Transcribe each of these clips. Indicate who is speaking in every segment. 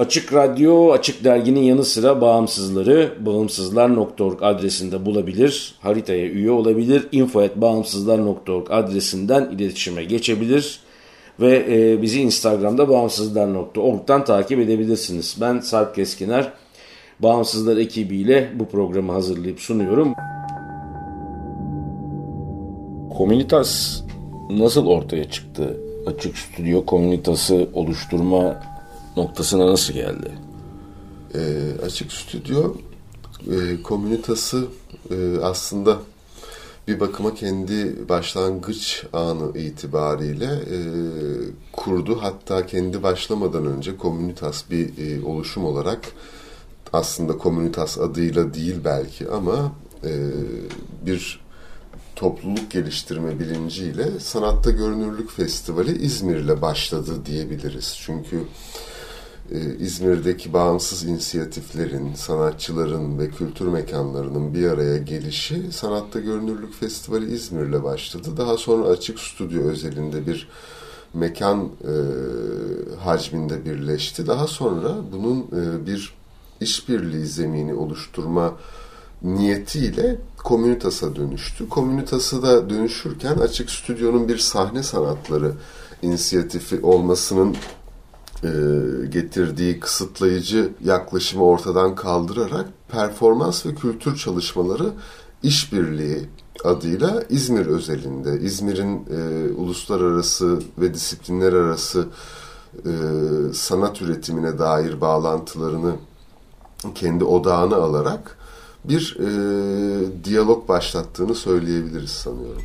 Speaker 1: Açık Radyo, Açık Dergi'nin yanı sıra bağımsızları bağımsızlar.org adresinde bulabilir, haritaya üye olabilir, info.bağımsızlar.org adresinden iletişime geçebilir ve e, bizi Instagram'da bağımsızlar.org'dan takip edebilirsiniz. Ben Sarp Keskiner, Bağımsızlar ekibiyle bu programı hazırlayıp sunuyorum. Komünitas nasıl ortaya çıktı? Açık Stüdyo Komünitası oluşturma noktasına nasıl geldi?
Speaker 2: E, açık Stüdyo e, komünitası e, aslında bir bakıma kendi başlangıç anı itibariyle e, kurdu. Hatta kendi başlamadan önce komünitas bir e, oluşum olarak aslında komünitas adıyla değil belki ama e, bir topluluk geliştirme bilinciyle Sanatta Görünürlük Festivali İzmir'le başladı diyebiliriz. Çünkü ee, İzmir'deki bağımsız inisiyatiflerin, sanatçıların ve kültür mekanlarının bir araya gelişi Sanatta Görünürlük Festivali İzmir'le başladı. Daha sonra Açık Stüdyo özelinde bir mekan e, hacminde birleşti. Daha sonra bunun e, bir işbirliği zemini oluşturma niyetiyle Komünitas'a dönüştü. Komünitas'a da dönüşürken Açık Stüdyo'nun bir sahne sanatları inisiyatifi olmasının e, getirdiği kısıtlayıcı yaklaşımı ortadan kaldırarak performans ve kültür çalışmaları işbirliği adıyla İzmir özelinde, İzmir'in e, uluslararası ve disiplinler arası e, sanat üretimine dair bağlantılarını kendi odağına alarak bir e, diyalog başlattığını söyleyebiliriz sanıyorum.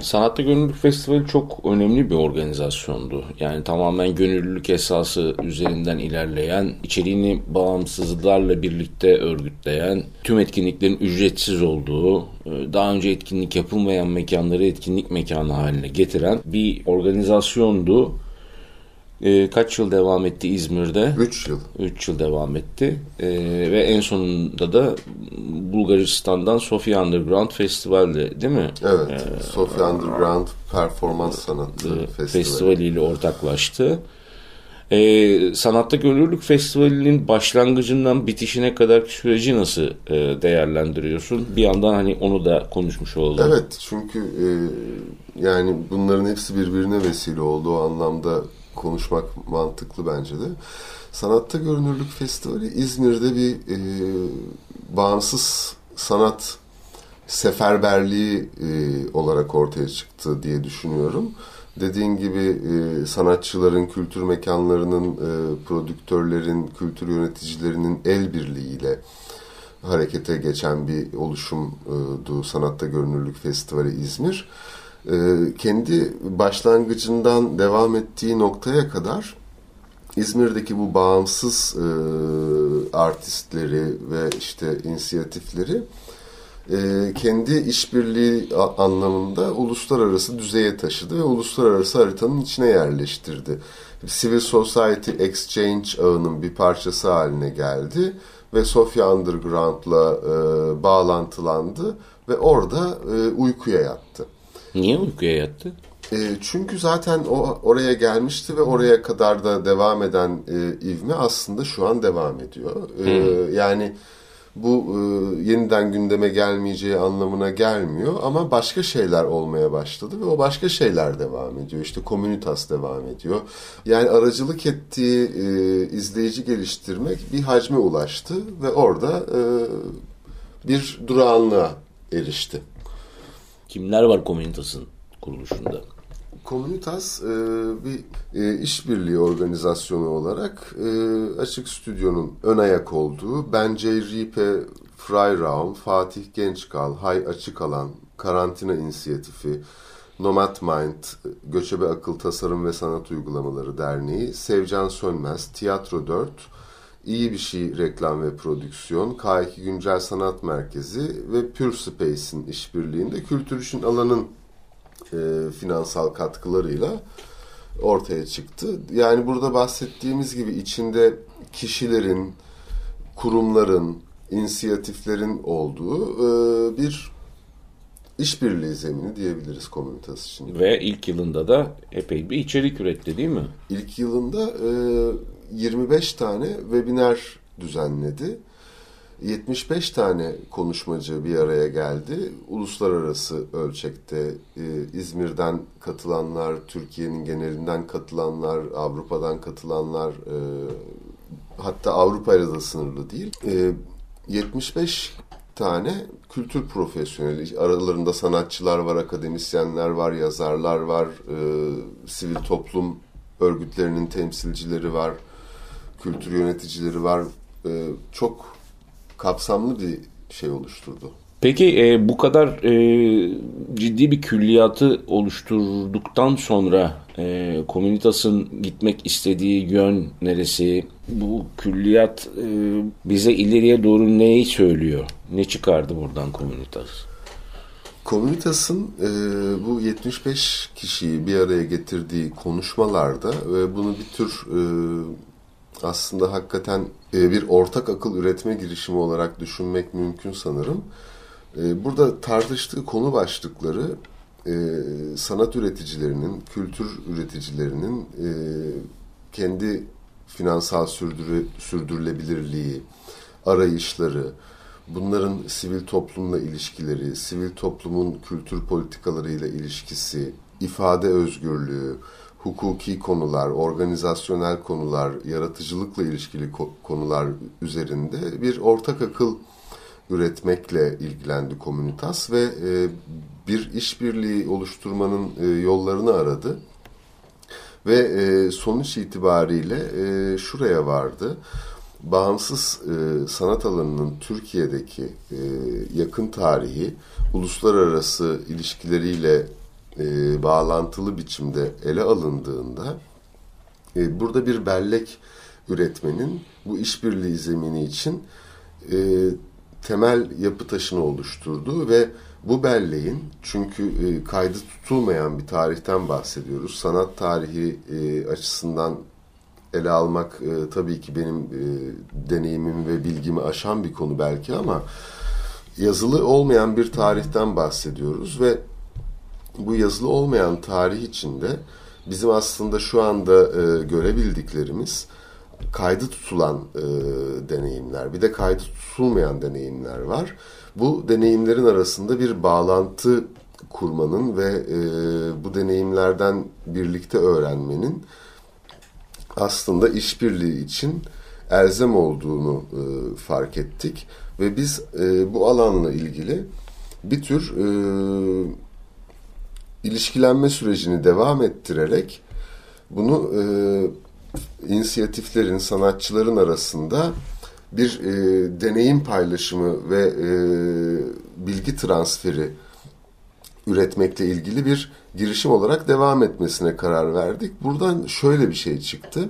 Speaker 1: Sanatta Gönüllülük Festivali çok önemli bir organizasyondu. Yani tamamen gönüllülük esası üzerinden ilerleyen, içeriğini bağımsızlarla birlikte örgütleyen, tüm etkinliklerin ücretsiz olduğu, e, daha önce etkinlik yapılmayan mekanları etkinlik mekanı haline getiren bir organizasyondu. E, kaç yıl devam etti İzmir'de?
Speaker 2: 3 yıl.
Speaker 1: 3 yıl devam etti. E, ve en sonunda da Bulgaristan'dan Sofia Underground Festival'de değil mi?
Speaker 2: Evet. E, Sofia Underground Performans Sanatı Festivali.
Speaker 1: Festivali ile ortaklaştı. Ee, Sanatta Gönüllülük Festivali'nin başlangıcından bitişine kadar süreci nasıl e, değerlendiriyorsun? Bir yandan hani onu da konuşmuş olduk.
Speaker 2: Evet çünkü e, yani bunların hepsi birbirine vesile oldu o anlamda konuşmak mantıklı bence de. Sanatta Görünürlük Festivali İzmir'de bir e, bağımsız sanat seferberliği e, olarak ortaya çıktı diye düşünüyorum. Dediğin gibi e, sanatçıların, kültür mekanlarının, e, prodüktörlerin, kültür yöneticilerinin el birliğiyle harekete geçen bir oluşumdu Sanatta Görünürlük Festivali İzmir. Kendi başlangıcından devam ettiği noktaya kadar İzmir'deki bu bağımsız e, artistleri ve işte inisiyatifleri e, kendi işbirliği anlamında uluslararası düzeye taşıdı ve uluslararası haritanın içine yerleştirdi. Civil Society Exchange ağının bir parçası haline geldi ve Sofia Underground'la e, bağlantılandı ve orada e, uykuya yattı.
Speaker 1: Niye uykuya yattı?
Speaker 2: E, çünkü zaten o oraya gelmişti ve oraya kadar da devam eden e, ivme aslında şu an devam ediyor. E, yani bu e, yeniden gündeme gelmeyeceği anlamına gelmiyor ama başka şeyler olmaya başladı ve o başka şeyler devam ediyor. İşte komünitas devam ediyor. Yani aracılık ettiği e, izleyici geliştirmek bir hacme ulaştı ve orada e, bir durağanlığa erişti.
Speaker 1: Kimler var Komünitas'ın kuruluşunda?
Speaker 2: Komünitas e, bir e, işbirliği organizasyonu olarak e, Açık Stüdyo'nun ön ayak olduğu Bence Ripe Freiraum, Fatih Gençkal, Hay Açık Alan, Karantina İnisiyatifi, Nomad Mind, Göçebe Akıl Tasarım ve Sanat Uygulamaları Derneği, Sevcan Sönmez, Tiyatro 4, İyi Bir Şey Reklam ve Prodüksiyon, K2 Güncel Sanat Merkezi ve Pure Space'in işbirliğinde Kültür İşin Alan'ın e, finansal katkılarıyla ortaya çıktı. Yani burada bahsettiğimiz gibi içinde kişilerin, kurumların, inisiyatiflerin olduğu e, bir işbirliği zemini diyebiliriz komünitas için.
Speaker 1: Ve ilk yılında da epey bir içerik üretti değil mi?
Speaker 2: İlk yılında e, 25 tane webinar düzenledi. 75 tane konuşmacı bir araya geldi. Uluslararası ölçekte e, İzmir'den katılanlar, Türkiye'nin genelinden katılanlar, Avrupa'dan katılanlar, e, hatta Avrupa ile de sınırlı değil. E, 75 tane kültür profesyoneli, aralarında sanatçılar var, akademisyenler var, yazarlar var, e, sivil toplum örgütlerinin temsilcileri var, kültür yöneticileri var. E, çok kapsamlı bir şey oluşturdu.
Speaker 1: Peki e, bu kadar e, ciddi bir külliyatı oluşturduktan sonra e, Komünitas'ın gitmek istediği yön neresi? Bu külliyat e, bize ileriye doğru neyi söylüyor? Ne çıkardı buradan Komünitas?
Speaker 2: Komünitas'ın e, bu 75 kişiyi bir araya getirdiği konuşmalarda ve bunu bir tür e, aslında hakikaten e, bir ortak akıl üretme girişimi olarak düşünmek mümkün sanırım. E, burada tartıştığı konu başlıkları e, sanat üreticilerinin, kültür üreticilerinin kendi finansal sürdürü, sürdürülebilirliği, arayışları, bunların sivil toplumla ilişkileri, sivil toplumun kültür politikalarıyla ilişkisi, ifade özgürlüğü, hukuki konular, organizasyonel konular, yaratıcılıkla ilişkili konular üzerinde bir ortak akıl üretmekle ilgilendi Komünitas ve e, bir işbirliği oluşturmanın e, yollarını aradı. Ve e, sonuç itibariyle şuraya vardı. Bağımsız sanat alanının Türkiye'deki yakın tarihi, uluslararası ilişkileriyle e, bağlantılı biçimde ele alındığında e, burada bir bellek üretmenin bu işbirliği zemini için e, temel yapı taşını oluşturduğu ve bu belleğin çünkü e, kaydı tutulmayan bir tarihten bahsediyoruz. Sanat tarihi e, açısından ele almak e, tabii ki benim e, deneyimimi ve bilgimi aşan bir konu belki ama yazılı olmayan bir tarihten bahsediyoruz ve bu yazılı olmayan tarih içinde bizim aslında şu anda e, görebildiklerimiz kaydı tutulan e, deneyimler, bir de kaydı tutulmayan deneyimler var. Bu deneyimlerin arasında bir bağlantı kurmanın ve e, bu deneyimlerden birlikte öğrenmenin aslında işbirliği için elzem olduğunu e, fark ettik ve biz e, bu alanla ilgili bir tür e, ilişkilenme sürecini devam ettirerek bunu e, inisiyatiflerin, sanatçıların arasında bir e, deneyim paylaşımı ve e, bilgi transferi üretmekle ilgili bir girişim olarak devam etmesine karar verdik. Buradan şöyle bir şey çıktı.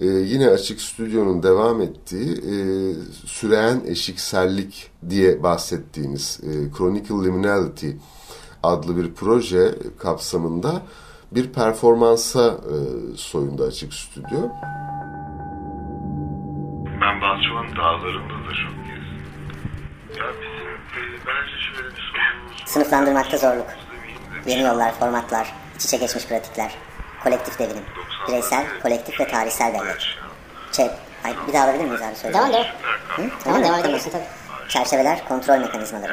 Speaker 2: Ee, yine Açık Stüdyo'nun devam ettiği e, süreyen eşiksellik diye bahsettiğimiz e, Chronicle Liminality adlı bir proje kapsamında bir performansa e, soyunda açık stüdyo.
Speaker 3: Ben Balçova'nın dağlarında da çok gezdim. Ya bizim bence şöyle bir sorunumuz
Speaker 4: Sınıflandırmakta zorluk. Yeni yollar, formatlar, iç içe geçmiş pratikler, kolektif devinim, bireysel, kolektif ve tarihsel bellek. ÇEP, Ay, bir daha alabilir miyiz abi söyle.
Speaker 5: Devam devam.
Speaker 4: Hı? Tamam devam edebilirsin tabii. Çerçeveler, kontrol mekanizmaları.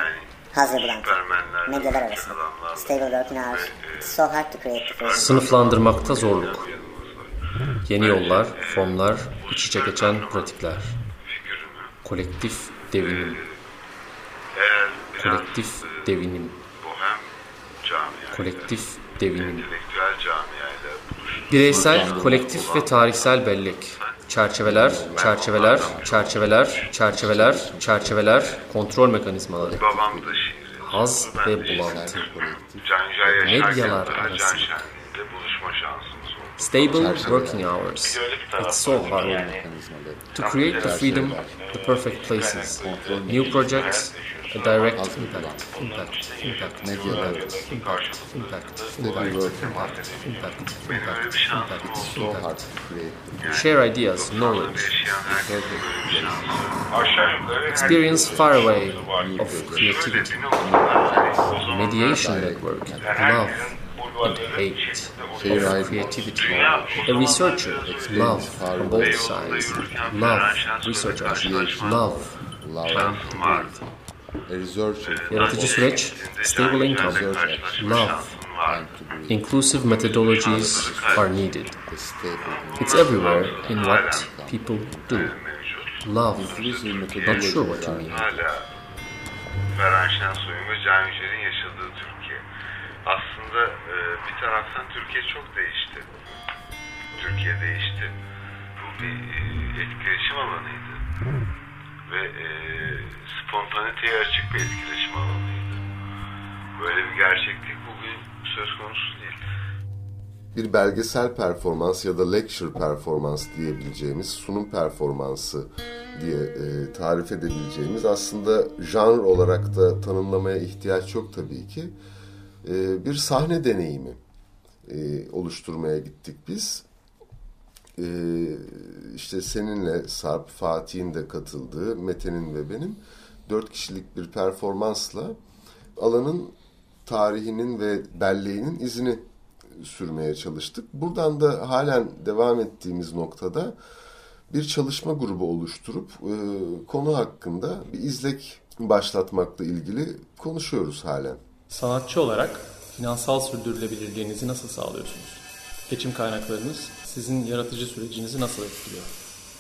Speaker 4: Hazır.
Speaker 3: Süpermenler,
Speaker 4: Medyalar arası.
Speaker 3: adamlar,
Speaker 4: Stable working hours. It's so hard to create the.
Speaker 6: Sınıflandırmakta zorluk. Yeni yollar, formlar, iç içe geçen pratikler. Kolektif devinim.
Speaker 3: biraz
Speaker 6: Kolektif devinim. Kolektif devinim. Bireysel, kolektif ve tarihsel bellek. Çerçeveler, çerçeveler, çerçeveler, çerçeveler, çerçeveler, kontrol mekanizmaları.
Speaker 3: babam da şiiri.
Speaker 6: Haz ve bulantı. Medyalar arası. Stable working hours. It's so hard. To create the freedom, the perfect places, new projects, a direct impact, impact, impact, impact, impact, impact, impact, impact, impact, impact, impact, impact. Share ideas, knowledge,
Speaker 3: Yaşayan herkese böyle bir şans var. Aşağı yukarı
Speaker 6: experience far away of creativity, mediation network, love and hate, of creativity, a researcher, love from both sides, love, researcher, love, time to
Speaker 2: A researcher,
Speaker 6: Yaratıcı süreç, stable income, love, inclusive methodologies are needed. It's everywhere in what people do. Love, not sure what you mean.
Speaker 3: Ferhan Şensoy'un ve Can Yücel'in yaşadığı Türkiye. Aslında e, bir taraftan Türkiye çok değişti. Türkiye değişti. Bu bir e, etkileşim alanıydı. Ve e, spontaniteye açık bir etkileşim alanıydı. Böyle bir gerçeklik bugün söz konusu değil.
Speaker 2: bir belgesel performans ya da lecture performans diyebileceğimiz sunum performansı diye e, tarif edebileceğimiz aslında janr olarak da tanımlamaya ihtiyaç yok tabii ki. E, bir sahne deneyimi e, oluşturmaya gittik biz. E, işte seninle Sarp, Fatih'in de katıldığı, Mete'nin ve benim dört kişilik bir performansla alanın tarihinin ve belleğinin izini sürmeye çalıştık. Buradan da halen devam ettiğimiz noktada bir çalışma grubu oluşturup e, konu hakkında bir izlek başlatmakla ilgili konuşuyoruz halen.
Speaker 7: Sanatçı olarak finansal sürdürülebilirliğinizi nasıl sağlıyorsunuz? Geçim kaynaklarınız sizin yaratıcı sürecinizi nasıl etkiliyor?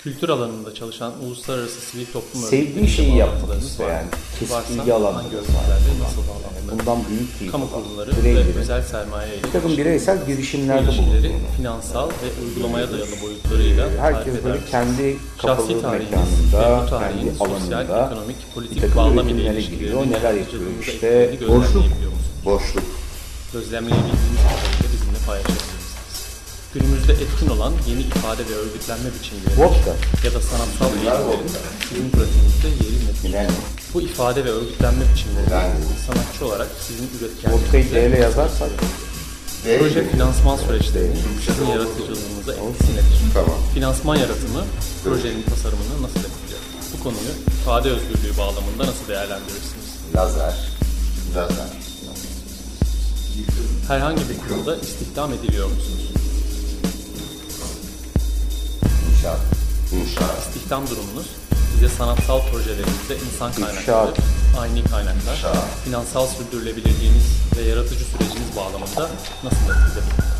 Speaker 7: Kültür alanında çalışan uluslararası sivil toplum
Speaker 8: Sevdiği şeyi
Speaker 7: yaptınız ve
Speaker 8: yani.
Speaker 7: kesik
Speaker 8: ilgi alanları
Speaker 7: nasıl bağlantıları,
Speaker 8: bundan büyük bir
Speaker 7: kamu kurumları birey
Speaker 8: ve
Speaker 7: özel sermaye ile
Speaker 8: bir takım bireysel girişimlerde bulunduğunu.
Speaker 7: finansal ve uygulamaya dayalı boyutlarıyla ee,
Speaker 8: herkes böyle kendi kapalı mekanında, kendi alanında
Speaker 7: ekonomik, politik
Speaker 8: bir
Speaker 7: takım
Speaker 8: giriyor, neler yapıyor işte.
Speaker 7: boşluk,
Speaker 2: boşluk.
Speaker 7: Gözlemleyebildiğimiz kadarıyla bizimle paylaşabiliriz. Günümüzde etkin olan yeni ifade ve örgütlenme biçimleri ya da sanatsal eğilimlerin sizin pratiğinizde yeri?
Speaker 8: Millennium.
Speaker 7: Bu ifade ve örgütlenme biçimleri sanatçı olarak sizin
Speaker 8: ile yazarsak
Speaker 7: proje finansman süreçlerinin sizin yaratıcılığınıza etkisi nedir?
Speaker 2: Tamam.
Speaker 7: Finansman yaratımı projenin tasarımını nasıl etkiliyor? Bu konuyu ifade özgürlüğü bağlamında nasıl değerlendirirsiniz?
Speaker 2: Lazer. Lazer.
Speaker 7: Herhangi bir kurumda istihdam ediliyor musunuz?
Speaker 2: İnşaat. İnşaat.
Speaker 7: İstihdam durumunuz size sanatsal projelerinizde insan kaynakları,
Speaker 8: İnşaat.
Speaker 7: aynı kaynaklar, finansal sürdürülebilirliğiniz ve yaratıcı süreciniz bağlamında nasıl etkiledi?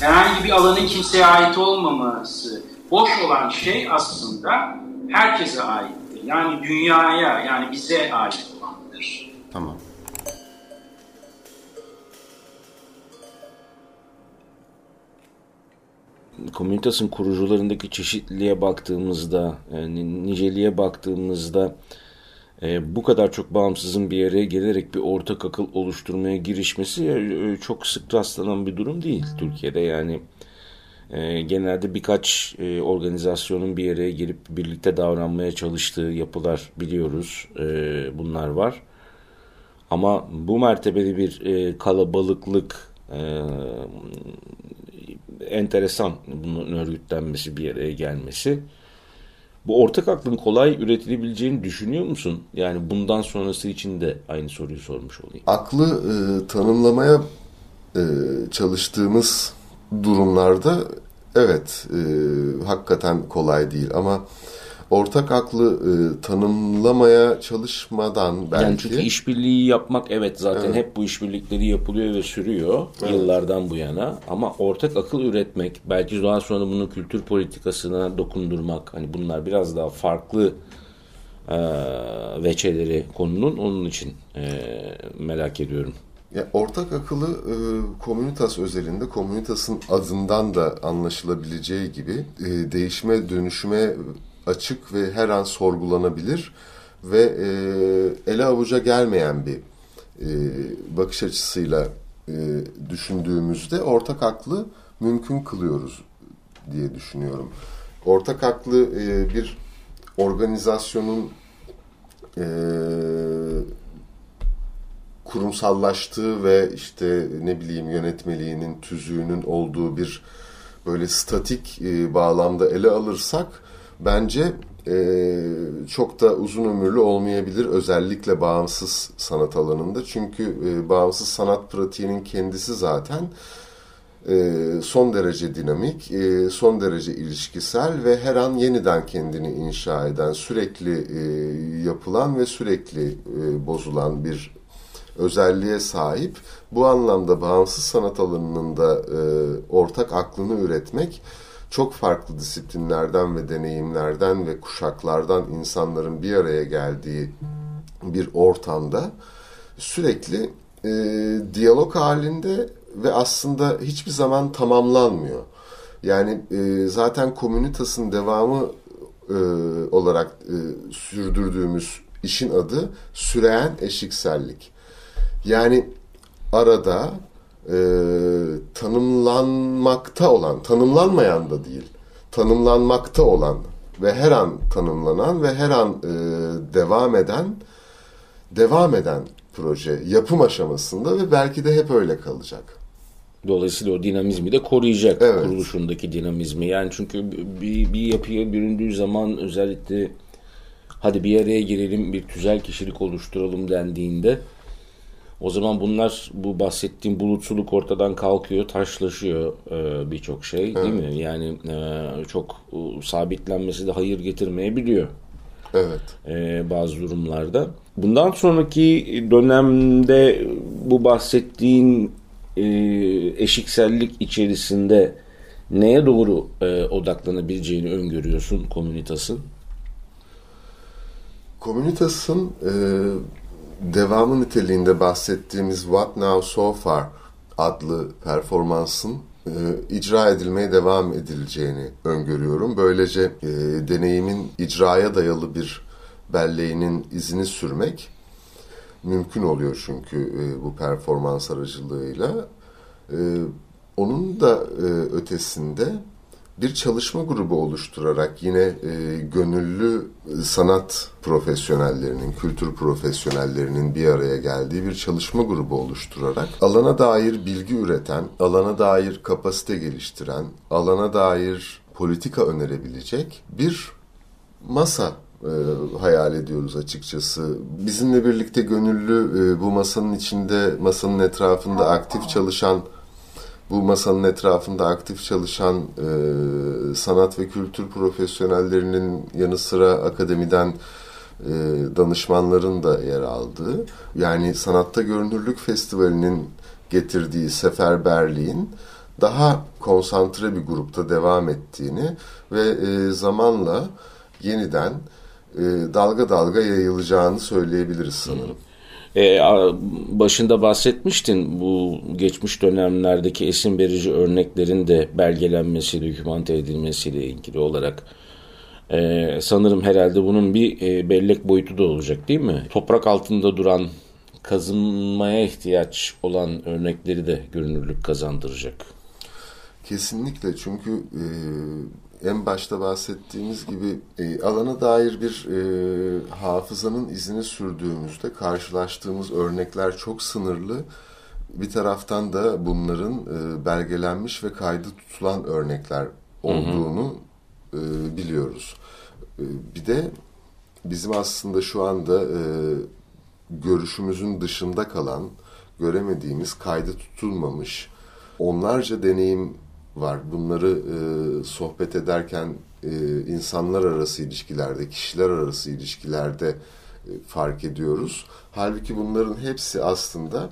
Speaker 9: herhangi bir alanın kimseye ait olmaması, boş olan şey aslında herkese aittir. Yani dünyaya, yani bize ait
Speaker 1: Komünitas'ın kurucularındaki çeşitliliğe baktığımızda, yani niceliğe baktığımızda e, bu kadar çok bağımsızın bir yere gelerek bir ortak akıl oluşturmaya girişmesi e, çok sık rastlanan bir durum değil Türkiye'de. Yani e, genelde birkaç e, organizasyonun bir yere gelip birlikte davranmaya çalıştığı yapılar biliyoruz. E, bunlar var. Ama bu mertebeli bir e, kalabalıklık e, enteresan bunun örgütlenmesi bir yere gelmesi. Bu ortak aklın kolay üretilebileceğini düşünüyor musun? Yani bundan sonrası için de aynı soruyu sormuş olayım.
Speaker 2: Aklı e, tanımlamaya e, çalıştığımız durumlarda evet e, hakikaten kolay değil ama ortak aklı e, tanımlamaya çalışmadan belki...
Speaker 1: Yani çünkü işbirliği yapmak evet zaten evet. hep bu işbirlikleri yapılıyor ve sürüyor evet. yıllardan bu yana. Ama ortak akıl üretmek, belki daha sonra bunu kültür politikasına dokundurmak, hani bunlar biraz daha farklı e, veçeleri konunun onun için e, merak ediyorum.
Speaker 2: Ya ortak akıllı e, komünitas özelinde komünitasın adından da anlaşılabileceği gibi e, değişime dönüşüme açık ve her an sorgulanabilir ve e, ele avuca gelmeyen bir e, bakış açısıyla e, düşündüğümüzde ortak aklı mümkün kılıyoruz diye düşünüyorum. Ortak aklı e, bir organizasyonun e, kurumsallaştığı ve işte ne bileyim yönetmeliğinin tüzüğünün olduğu bir böyle statik e, bağlamda ele alırsak bence e, çok da uzun ömürlü olmayabilir özellikle bağımsız sanat alanında çünkü e, bağımsız sanat pratiğinin kendisi zaten e, son derece dinamik, e, son derece ilişkisel ve her an yeniden kendini inşa eden, sürekli e, yapılan ve sürekli e, bozulan bir özelliğe sahip. Bu anlamda bağımsız sanat alanının da e, ortak aklını üretmek çok farklı disiplinlerden ve deneyimlerden ve kuşaklardan insanların bir araya geldiği bir ortamda sürekli e, diyalog halinde ve aslında hiçbir zaman tamamlanmıyor. Yani e, zaten komünitasın devamı e, olarak e, sürdürdüğümüz işin adı süreyen eşiksellik. Yani arada e, tanımlanmakta olan, tanımlanmayan da değil, tanımlanmakta olan ve her an tanımlanan ve her an e, devam eden, devam eden proje yapım aşamasında ve belki de hep öyle kalacak.
Speaker 1: Dolayısıyla o dinamizmi de koruyacak evet. kuruluşundaki dinamizmi. Yani çünkü bir, bir yapıya büründüğü zaman özellikle hadi bir araya girelim bir tüzel kişilik oluşturalım dendiğinde o zaman bunlar bu bahsettiğim bulutsuluk ortadan kalkıyor, taşlaşıyor e, birçok şey evet. değil mi? Yani e, çok e, sabitlenmesi de hayır getirmeyebiliyor.
Speaker 2: Evet.
Speaker 1: E, bazı durumlarda. Bundan sonraki dönemde bu bahsettiğin e, eşiksellik içerisinde neye doğru e, odaklanabileceğini öngörüyorsun komünitasın?
Speaker 2: Komünitasın e, devamı niteliğinde bahsettiğimiz What Now So Far adlı performansın e, icra edilmeye devam edileceğini öngörüyorum. Böylece e, deneyimin icraya dayalı bir belleğinin izini sürmek mümkün oluyor çünkü e, bu performans aracılığıyla. E, onun da e, ötesinde bir çalışma grubu oluşturarak yine e, gönüllü sanat profesyonellerinin, kültür profesyonellerinin bir araya geldiği bir çalışma grubu oluşturarak alana dair bilgi üreten, alana dair kapasite geliştiren, alana dair politika önerebilecek bir masa e, hayal ediyoruz açıkçası. Bizimle birlikte gönüllü e, bu masanın içinde, masanın etrafında aktif çalışan bu masanın etrafında aktif çalışan e, sanat ve kültür profesyonellerinin yanı sıra akademiden e, danışmanların da yer aldığı yani Sanatta Görünürlük Festivali'nin getirdiği seferberliğin daha konsantre bir grupta devam ettiğini ve e, zamanla yeniden e, dalga dalga yayılacağını söyleyebiliriz sanırım.
Speaker 1: E, başında bahsetmiştin bu geçmiş dönemlerdeki esin verici örneklerin de belgelenmesi, dokümante edilmesiyle ilgili olarak. E, sanırım herhalde bunun bir e, bellek boyutu da olacak değil mi? Toprak altında duran, kazınmaya ihtiyaç olan örnekleri de görünürlük kazandıracak.
Speaker 2: Kesinlikle çünkü e, en başta bahsettiğimiz gibi e, alana dair bir e, hafızanın izini sürdüğümüzde karşılaştığımız örnekler çok sınırlı. Bir taraftan da bunların e, belgelenmiş ve kaydı tutulan örnekler olduğunu hı hı. E, biliyoruz. E, bir de bizim aslında şu anda e, görüşümüzün dışında kalan, göremediğimiz, kaydı tutulmamış onlarca deneyim var. Bunları e, sohbet ederken e, insanlar arası ilişkilerde, kişiler arası ilişkilerde e, fark ediyoruz. Halbuki bunların hepsi aslında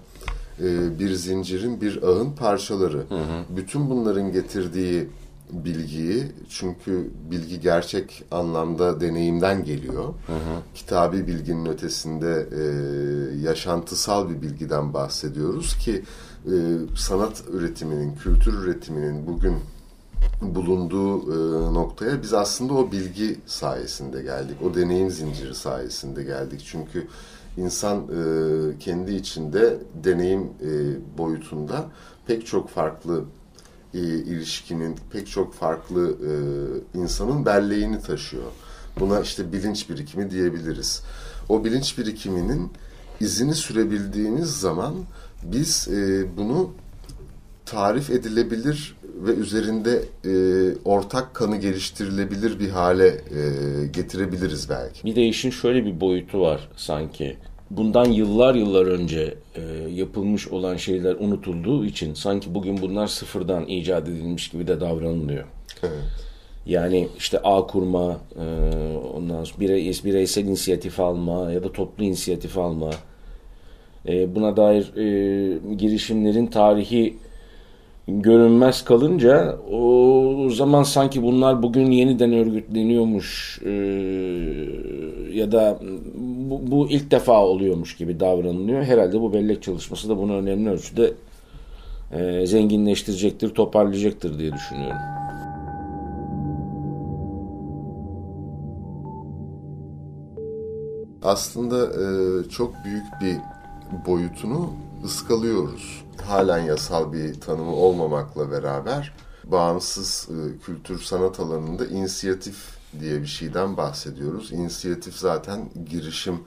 Speaker 2: e, bir zincirin, bir ağın parçaları. Hı hı. Bütün bunların getirdiği bilgiyi çünkü bilgi gerçek anlamda deneyimden geliyor. Hı hı. Kitabi bilginin ötesinde e, yaşantısal bir bilgiden bahsediyoruz ki e, sanat üretiminin, kültür üretiminin bugün bulunduğu e, noktaya biz aslında o bilgi sayesinde geldik. O deneyim zinciri sayesinde geldik. Çünkü insan e, kendi içinde deneyim e, boyutunda pek çok farklı e, ilişkinin, pek çok farklı e, insanın belleğini taşıyor. Buna işte bilinç birikimi diyebiliriz. O bilinç birikiminin izini sürebildiğiniz zaman biz e, bunu tarif edilebilir ve üzerinde e, ortak kanı geliştirilebilir bir hale e, getirebiliriz belki.
Speaker 1: Bir de işin şöyle bir boyutu var sanki. Bundan yıllar yıllar önce e, yapılmış olan şeyler unutulduğu için sanki bugün bunlar sıfırdan icat edilmiş gibi de davranılıyor. Evet. Yani işte ağ kurma, e, ondan sonra birey, bireysel inisiyatif alma ya da toplu inisiyatif alma. E, buna dair e, girişimlerin tarihi görünmez kalınca o zaman sanki bunlar bugün yeniden örgütleniyormuş e, ya da bu, bu ilk defa oluyormuş gibi davranılıyor. Herhalde bu bellek çalışması da bunu önemli ölçüde e, zenginleştirecektir, toparlayacaktır diye düşünüyorum.
Speaker 2: Aslında e, çok büyük bir boyutunu ıskalıyoruz halen yasal bir tanımı olmamakla beraber bağımsız e, kültür sanat alanında inisiyatif diye bir şeyden bahsediyoruz. İnisiyatif zaten girişim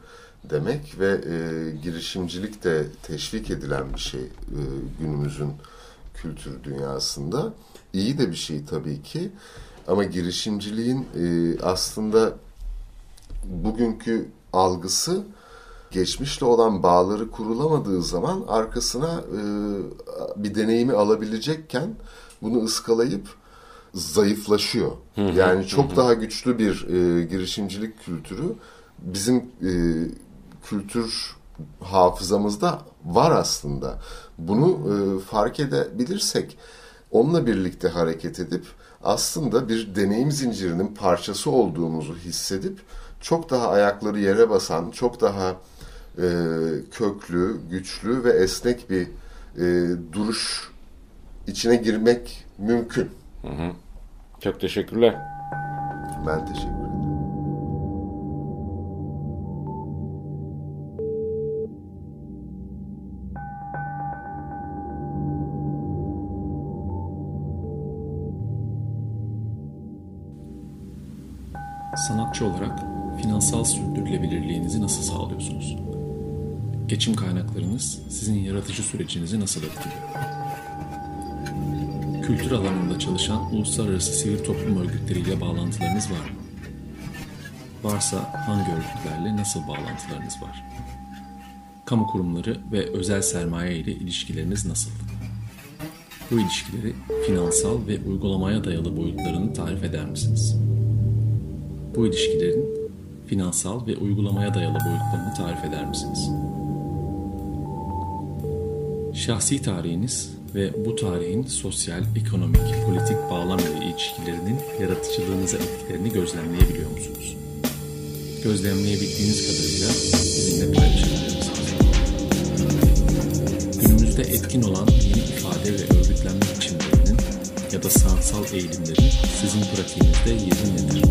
Speaker 2: demek ve e, girişimcilik de teşvik edilen bir şey e, günümüzün kültür dünyasında. İyi de bir şey tabii ki ama girişimciliğin e, aslında bugünkü algısı geçmişle olan bağları kurulamadığı zaman arkasına e, bir deneyimi alabilecekken bunu ıskalayıp zayıflaşıyor. Hı hı, yani çok hı. daha güçlü bir e, girişimcilik kültürü bizim e, kültür hafızamızda var aslında. Bunu e, fark edebilirsek onunla birlikte hareket edip aslında bir deneyim zincirinin parçası olduğumuzu hissedip çok daha ayakları yere basan, çok daha e, köklü, güçlü ve esnek bir e, duruş içine girmek mümkün. Hı hı.
Speaker 1: Çok teşekkürler.
Speaker 2: Ben teşekkür ederim.
Speaker 5: Sanatçı olarak finansal sürdürülebilirliğinizi nasıl sağlıyorsunuz? Geçim kaynaklarınız sizin yaratıcı sürecinizi nasıl etkiliyor? Kültür alanında çalışan uluslararası sivil toplum örgütleriyle bağlantılarınız var mı? Varsa hangi örgütlerle nasıl bağlantılarınız var? Kamu kurumları ve özel sermaye ile ilişkileriniz nasıl? Bu ilişkileri finansal ve uygulamaya dayalı boyutlarını tarif eder misiniz? Bu ilişkilerin finansal ve uygulamaya dayalı boyutlarını tarif eder misiniz? Şahsi tarihiniz ve bu tarihin sosyal, ekonomik, politik bağlam ile ilişkilerinin yaratıcılığınıza etkilerini gözlemleyebiliyor musunuz? Gözlemleyebildiğiniz kadarıyla bizimle paylaşabilir misiniz? Günümüzde etkin olan yeni ifade ve örgütlenme biçimlerinin ya da sanatsal eğilimlerin sizin pratiğinizde yeri nedir?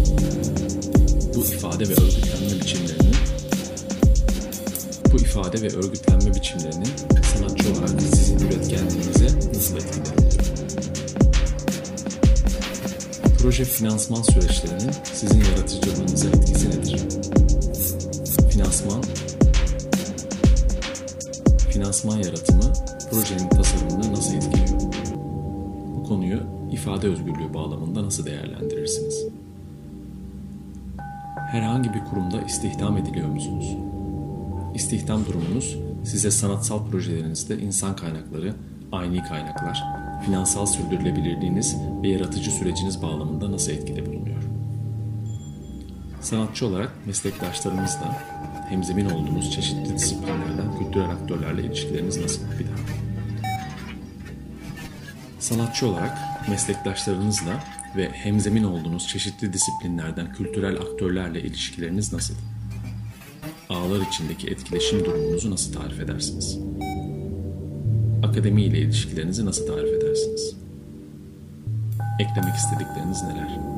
Speaker 5: Bu ifade ve örgütlenme biçimlerinin bu ifade ve örgütlenme biçimlerinin sanatçı olarak sizin üretkenliğinize nasıl etkiler Proje finansman süreçlerinin sizin yaratıcılığınıza etkisi nedir? Finansman, finansman yaratımı projenin tasarımını nasıl etkiliyor? Bu konuyu ifade özgürlüğü bağlamında nasıl değerlendirirsiniz? Herhangi bir kurumda istihdam ediliyor musunuz? İstihdam durumunuz size sanatsal projelerinizde insan kaynakları, ayni kaynaklar, finansal sürdürülebilirliğiniz ve yaratıcı süreciniz bağlamında nasıl etkide bulunuyor? Sanatçı olarak meslektaşlarınızla hemzemin olduğunuz çeşitli disiplinlerden kültürel aktörlerle ilişkileriniz nasıl? Bir daha. Sanatçı olarak meslektaşlarınızla ve hemzemin olduğunuz çeşitli disiplinlerden kültürel aktörlerle ilişkileriniz nasıl? Ağlar içindeki etkileşim durumunuzu nasıl tarif edersiniz? Akademi ile ilişkilerinizi nasıl tarif edersiniz? Eklemek istedikleriniz neler?